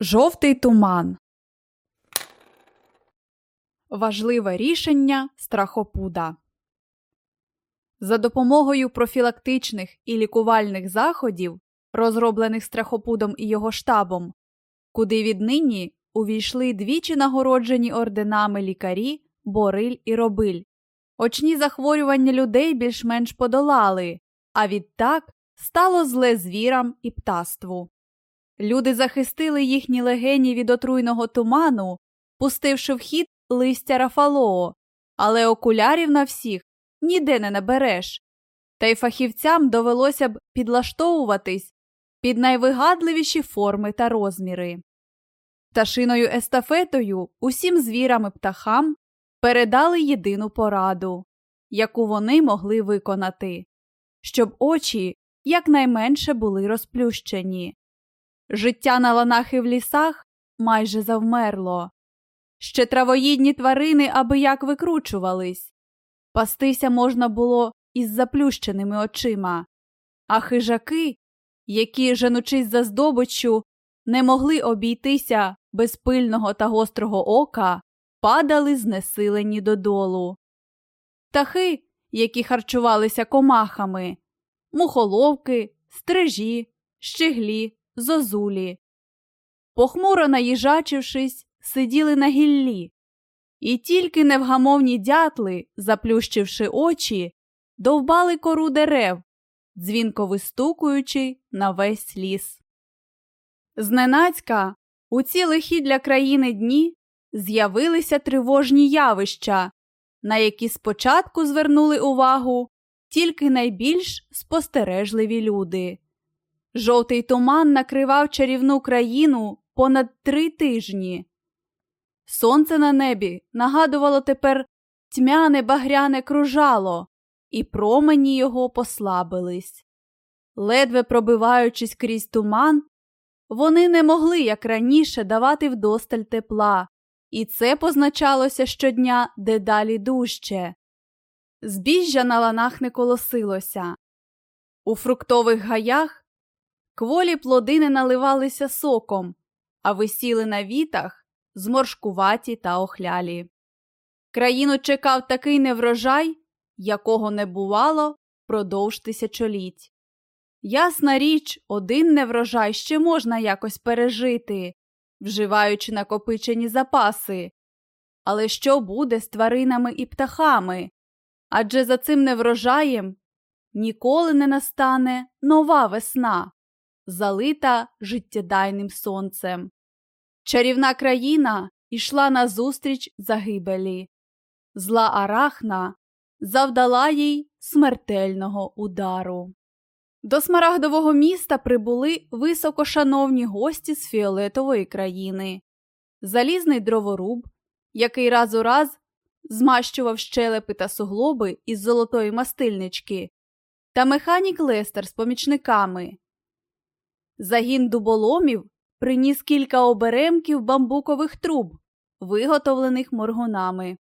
Жовтий туман. Важливе рішення страхопуда. За допомогою профілактичних і лікувальних заходів, розроблених страхопудом і його штабом, куди віднині увійшли двічі нагороджені орденами лікарі Бориль і Робиль. Очні захворювання людей більш-менш подолали, а відтак стало зле звірам і птаству. Люди захистили їхні легені від отруйного туману, пустивши в хід листя Рафалоо, але окулярів на всіх ніде не набереш. Та й фахівцям довелося б підлаштовуватись під найвигадливіші форми та розміри. Пташиною естафетою усім звірам і птахам передали єдину пораду, яку вони могли виконати, щоб очі якнайменше були розплющені. Життя на ланах і в лісах майже завмерло. Ще травоїдні тварини аби як викручувались. Пастися можна було із заплющеними очима, а хижаки, які, женучись за здобиччю, не могли обійтися без пильного та гострого ока, падали знесилені додолу. Птахи, які харчувалися комахами, мухоловки, стрижі, щеглі, зозулі. Похмуро наїжачившись, сиділи на гіллі, і тільки невгамовні дятли, заплющивши очі, довбали кору дерев, дзвінко вистукуючи на весь ліс. Зненацька у ці лихі для країни дні з'явилися тривожні явища, на які спочатку звернули увагу тільки найбільш спостережливі люди. Жовтий туман накривав чарівну країну понад три тижні. Сонце на небі нагадувало тепер тьмяне багряне кружало, і промені його послабились. Ледве пробиваючись крізь туман, вони не могли, як раніше, давати вдосталь тепла, і це позначалося щодня дедалі дужче. Збіжжя на ланах не колосилося. У фруктових гаях кволі плоди не наливалися соком, а висіли на вітах зморшкуваті та охлялі. Країну чекав такий неврожай, якого не бувало впродовж тисячоліть. Ясна річ, один неврожай ще можна якось пережити, вживаючи накопичені запаси. Але що буде з тваринами і птахами? Адже за цим неврожаєм ніколи не настане нова весна, залита життєдайним сонцем. Чарівна країна йшла назустріч загибелі. Зла арахна завдала їй смертельного удару. До смарагдового міста прибули високошановні гості з фіолетової країни, залізний дроворуб, який раз у раз змащував щелепи та суглоби із золотої мастильнички, та механік Лестер з помічниками. Загін дуболомів приніс кілька оберемків бамбукових труб, виготовлених моргунами.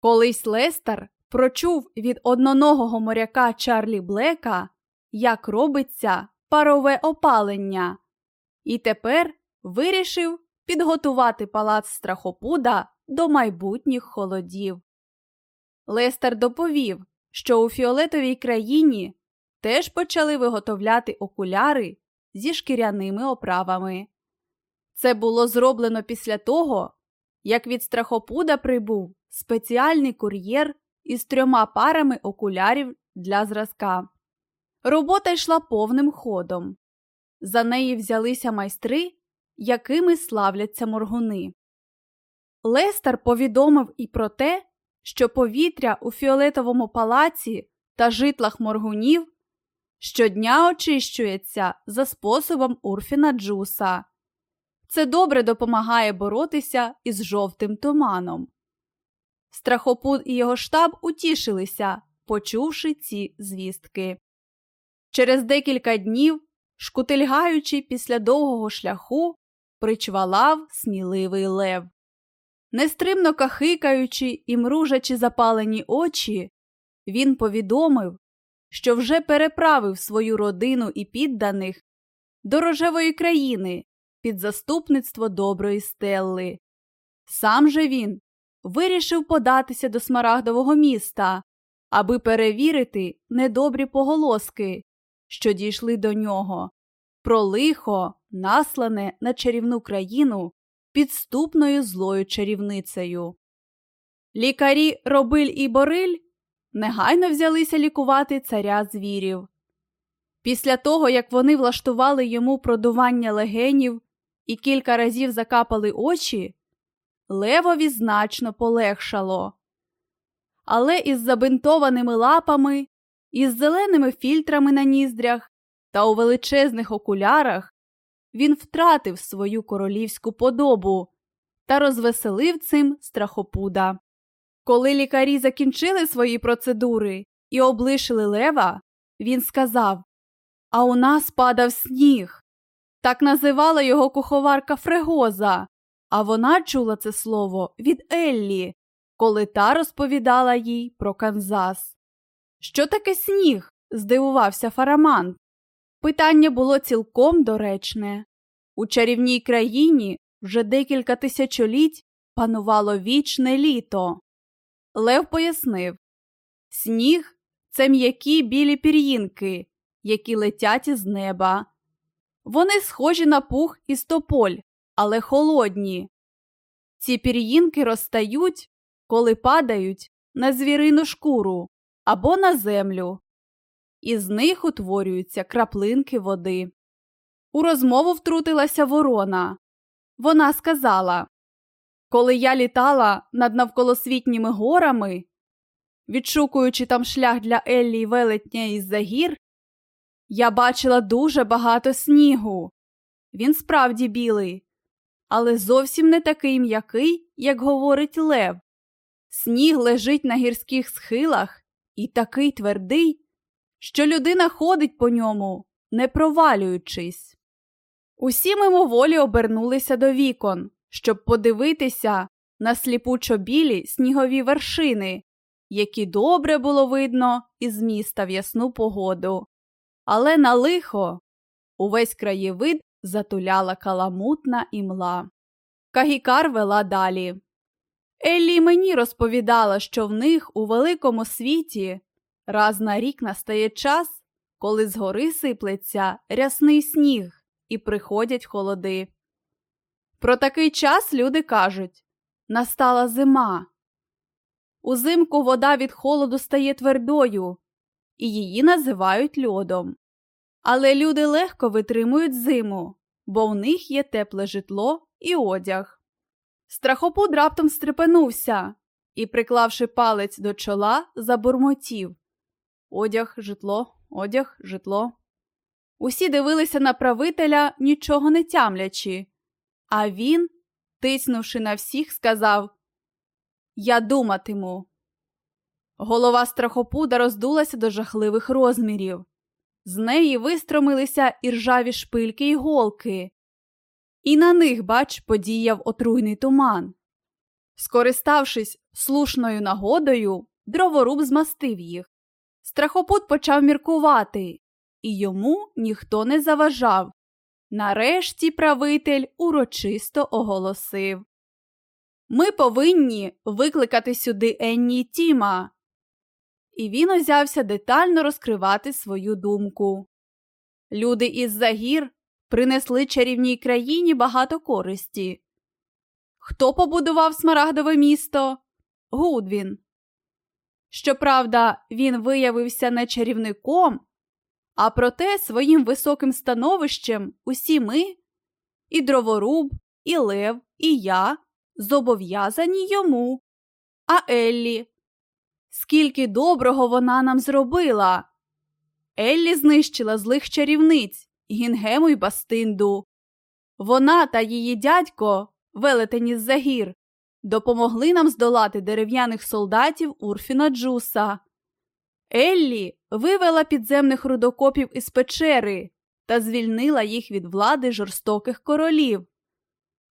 Колись Лестер прочув від одноногого моряка Чарлі Блека, як робиться парове опалення, і тепер вирішив підготувати палац страхопуда до майбутніх холодів. Лестер доповів, що у фіолетовій країні теж почали виготовляти окуляри зі шкіряними оправами. Це було зроблено після того, як від страхопуда прибув спеціальний кур'єр із трьома парами окулярів для зразка. Робота йшла повним ходом. За неї взялися майстри, якими славляться моргуни. Лестер повідомив і про те, що повітря у фіолетовому палаці та житлах моргунів щодня очищується за способом Урфіна Джуса. Це добре допомагає боротися із жовтим туманом. Страхопуд і його штаб утішилися, почувши ці звістки. Через декілька днів, шкутильгаючи після довгого шляху, причвалав сміливий лев. Нестримно кахикаючи і мружачи запалені очі, він повідомив, що вже переправив свою родину і підданих до рожевої країни під заступництво доброї стелли. Сам же він вирішив податися до смарагдового міста, аби перевірити недобрі поголоски, що дійшли до нього, про лихо, наслане на чарівну країну підступною злою чарівницею. Лікарі Робиль і Бориль негайно взялися лікувати царя звірів. Після того, як вони влаштували йому продування легенів і кілька разів закапали очі, левові значно полегшало. Але із забинтованими лапами, із зеленими фільтрами на ніздрях та у величезних окулярах він втратив свою королівську подобу та розвеселив цим страхопуда. Коли лікарі закінчили свої процедури і облишили лева, він сказав А у нас падав сніг. Так називала його куховарка Фрегоза, а вона чула це слово від Еллі, коли та розповідала їй про Канзас. Що таке сніг? здивувався Фарамант. Питання було цілком доречне. У чарівній країні вже декілька тисячоліть панувало вічне літо. Лев пояснив Сніг це м'які білі пір'їнки, які летять із неба. Вони схожі на пух із тополь, але холодні. Ці пір'їнки розтають, коли падають на звірину шкуру або на землю. Із них утворюються краплинки води. У розмову втрутилася ворона. Вона сказала Коли я літала над навколосвітніми горами, відшукуючи там шлях для Еллі й велетня із за гір, я бачила дуже багато снігу. Він справді білий, але зовсім не такий м'який, як говорить Лев. Сніг лежить на гірських схилах і такий твердий, що людина ходить по ньому, не провалюючись. Усі мимоволі обернулися до вікон, щоб подивитися на сліпучо білі снігові вершини, які добре було видно із міста в ясну погоду. Але на лихо увесь краєвид затуляла каламутна імла. Кагікар вела далі. Еллі мені розповідала, що в них у великому світі раз на рік настає час, коли згори сиплеться рясний сніг і приходять холоди. Про такий час люди кажуть настала зима. Узимку вода від холоду стає твердою, і її називають льодом. Але люди легко витримують зиму, бо в них є тепле житло і одяг. Страхопуд раптом стрепенувся і, приклавши палець до чола, забурмотів Одяг, житло, одяг, житло. Усі дивилися на правителя, нічого не тямлячи, а він, тиснувши на всіх, сказав Я думатиму. Голова страхопуда роздулася до жахливих розмірів. З неї вистромилися іржаві шпильки й голки, і на них, бач, подіяв отруйний туман. Скориставшись слушною нагодою, дроворуб змастив їх. Страхопут почав міркувати, і йому ніхто не заважав. Нарешті правитель урочисто оголосив Ми повинні викликати сюди Енні Тіма. І він узявся детально розкривати свою думку. Люди із загір принесли чарівній країні багато користі. Хто побудував смарагдове місто? Гудвін. Щоправда, він виявився не чарівником, а проте своїм високим становищем усі ми, і дроворуб, і Лев, і я зобов'язані йому. А Еллі, скільки доброго вона нам зробила. Еллі знищила злих чарівниць Гінгему й Бастинду. Вона та її дядько, велетень із загір, допомогли нам здолати дерев'яних солдатів Урфіна Джуса. Еллі вивела підземних рудокопів із печери та звільнила їх від влади жорстоких королів.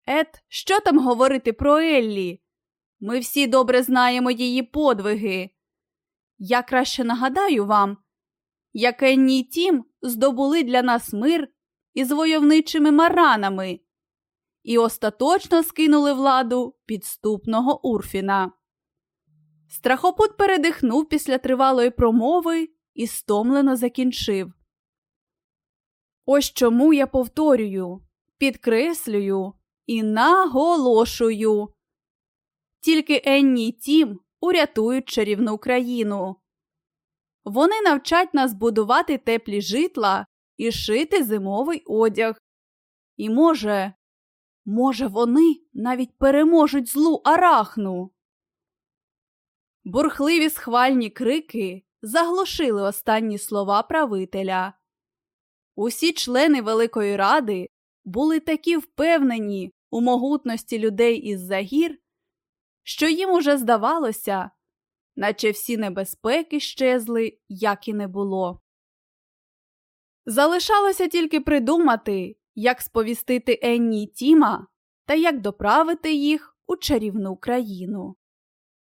Ет, що там говорити про Еллі? Ми всі добре знаємо її подвиги. Я краще нагадаю вам, як Енні і Тім здобули для нас мир із войовничими маранами, і остаточно скинули владу підступного Урфіна. Страхопут передихнув після тривалої промови і стомлено закінчив. Ось чому я повторюю, підкреслюю і наголошую. Тільки Енні і Тім урятують чарівну країну. Вони навчать нас будувати теплі житла і шити зимовий одяг. І, може, може, вони навіть переможуть злу арахну. Бурхливі схвальні крики заглушили останні слова правителя. Усі члени Великої Ради були такі впевнені у могутності людей із загір, що їм уже здавалося, наче всі небезпеки щезли, як і не було. Залишалося тільки придумати, як сповістити Енні й Тіма та як доправити їх у чарівну країну.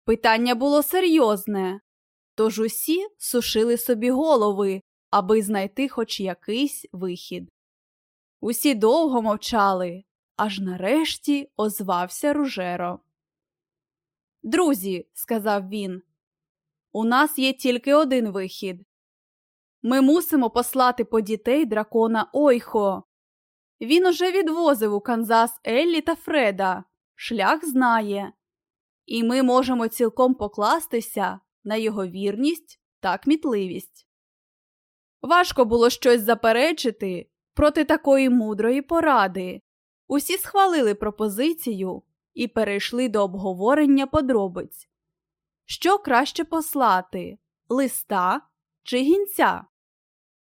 Питання було серйозне, тож усі сушили собі голови, аби знайти хоч якийсь вихід. Усі довго мовчали, аж нарешті озвався Ружеро. Друзі, сказав він, у нас є тільки один вихід. Ми мусимо послати по дітей дракона Ойхо. Він уже відвозив у Канзас Еллі та Фреда. Шлях знає, і ми можемо цілком покластися на його вірність та кмітливість. Важко було щось заперечити проти такої мудрої поради. Усі схвалили пропозицію і перейшли до обговорення подробиць. Що краще послати листа чи гінця?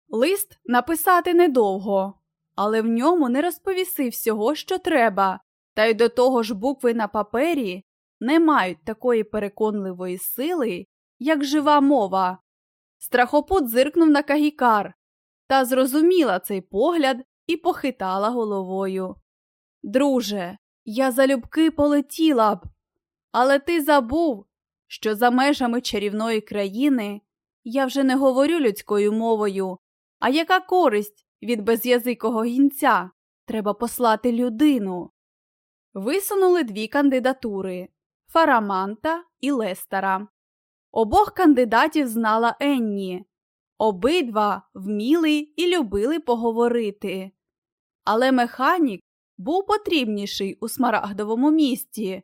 Лист написати недовго, але в ньому не розповіси всього, що треба, та й до того ж букви на папері не мають такої переконливої сили, як жива мова. Страхопут зиркнув на кагікар та зрозуміла цей погляд і похитала головою. Друже, я залюбки полетіла б, але ти забув, що за межами чарівної країни я вже не говорю людською мовою, а яка користь від без'язикого гінця? Треба послати людину. Висунули дві кандидатури Фараманта і Лестера. Обох кандидатів знала Енні. Обидва вміли і любили поговорити. Але механік був потрібніший у смарагдовому місті,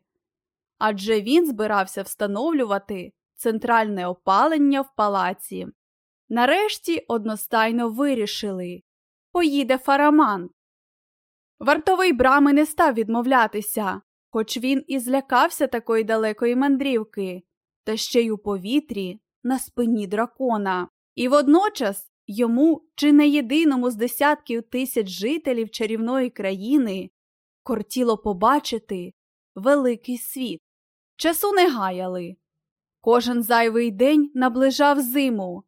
адже він збирався встановлювати центральне опалення в палаці. Нарешті одностайно вирішили поїде фарамант. Вартовий брами не став відмовлятися, хоч він і злякався такої далекої мандрівки, та ще й у повітрі на спині дракона. І водночас йому, чи не єдиному з десятків тисяч жителів чарівної країни, кортіло побачити великий світ. Часу не гаяли. Кожен зайвий день наближав зиму.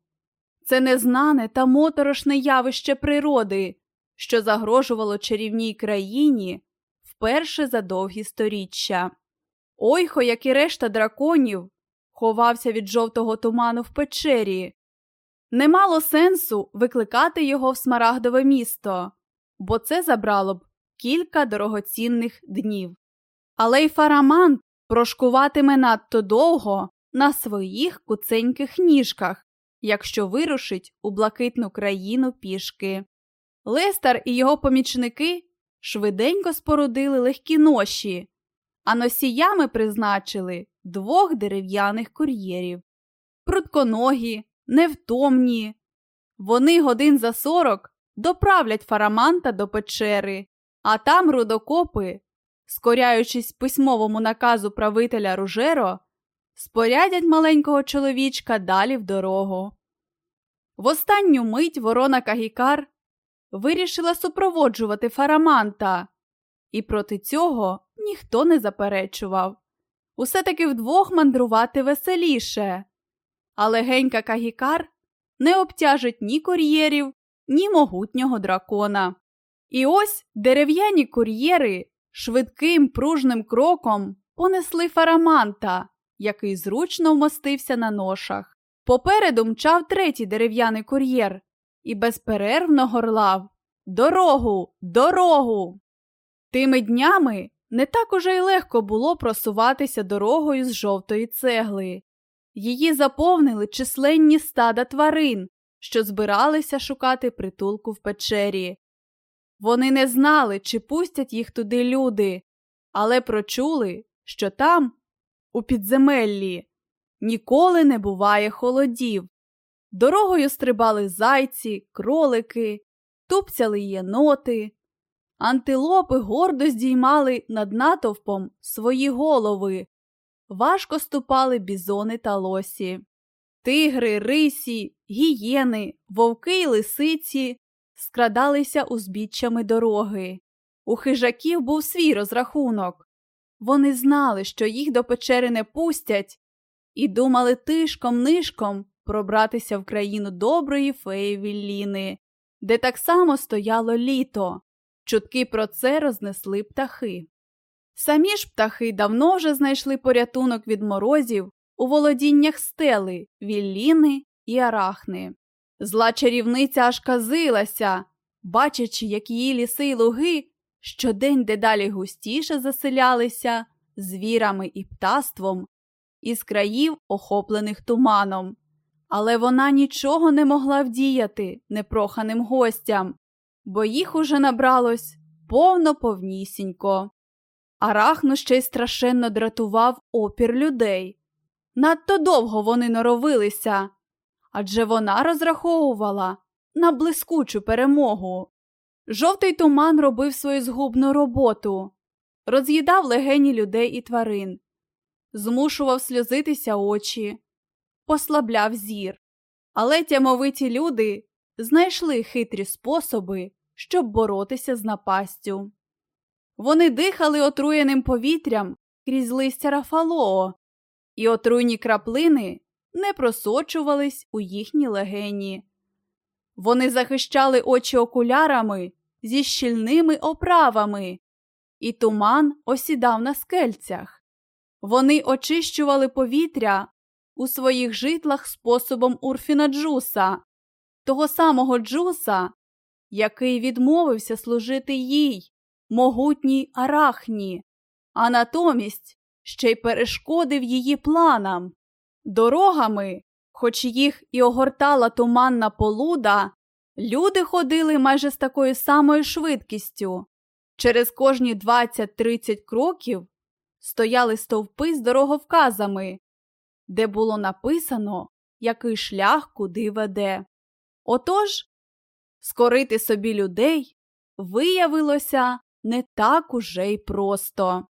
Це незнане та моторошне явище природи, що загрожувало чарівній країні вперше за довгі сторіччя. Ойхо, як і решта драконів, ховався від жовтого туману в печері. Не мало сенсу викликати його в смарагдове місто, бо це забрало б кілька дорогоцінних днів. Але й фарамант прошкуватиме надто довго на своїх куценьких ніжках, якщо вирушить у блакитну країну пішки. Лестер і його помічники швиденько спорудили легкі ноші, а носіями призначили двох дерев'яних кур'єрів. Прутконогі, невтомні. Вони годин за сорок доправлять фараманта до печери, а там рудокопи, скоряючись письмовому наказу правителя Ружеро, спорядять маленького чоловічка далі в дорогу. В останню мить ворона Кагікар вирішила супроводжувати фараманта, і проти цього ніхто не заперечував. Усе таки вдвох мандрувати веселіше. Але генька Кагікар не обтяжить ні кур'єрів, ні могутнього дракона. І ось дерев'яні кур'єри швидким пружним кроком понесли фараманта, який зручно вмостився на ношах. Попереду мчав третій дерев'яний кур'єр і безперервно горлав Дорогу, дорогу! Тими днями не так уже й легко було просуватися дорогою з жовтої цегли. Її заповнили численні стада тварин, що збиралися шукати притулку в печері. Вони не знали, чи пустять їх туди люди, але прочули, що там, у підземеллі, ніколи не буває холодів. Дорогою стрибали зайці, кролики, тупцяли єноти. Антилопи гордо здіймали над натовпом свої голови, важко ступали бізони та лосі. Тигри, рисі, гієни, вовки й лисиці скрадалися узбіччями дороги. У хижаків був свій розрахунок. Вони знали, що їх до печери не пустять, і думали тишком нишком пробратися в країну доброї феї Вілліни, де так само стояло літо. Чутки про це рознесли птахи. Самі ж птахи давно вже знайшли порятунок від морозів у володіннях стели, вілліни і арахни. Зла чарівниця аж казилася, бачачи, як її ліси й луги щодень дедалі густіше заселялися звірами і птаством із країв, охоплених туманом. Але вона нічого не могла вдіяти непроханим гостям, бо їх уже набралось повно повнісінько. Арахну ще й страшенно дратував опір людей. Надто довго вони норовилися, адже вона розраховувала на блискучу перемогу. Жовтий туман робив свою згубну роботу, роз'їдав легені людей і тварин, змушував сльозитися очі, послабляв зір. Але тямовиті люди знайшли хитрі способи, щоб боротися з напастю. Вони дихали отруєним повітрям крізь листя Рафалоо, і отруйні краплини не просочувались у їхні легені. Вони захищали очі окулярами зі щільними оправами, і туман осідав на скельцях. Вони очищували повітря у своїх житлах способом Урфіна Джуса, того самого Джуса, який відмовився служити їй, могутній арахні, а натомість ще й перешкодив її планам. Дорогами, хоч їх і огортала туманна полуда, люди ходили майже з такою самою швидкістю. Через кожні 20-30 кроків стояли стовпи з дороговказами, де було написано, який шлях куди веде. Отож, скорити собі людей виявилося не так уже й просто.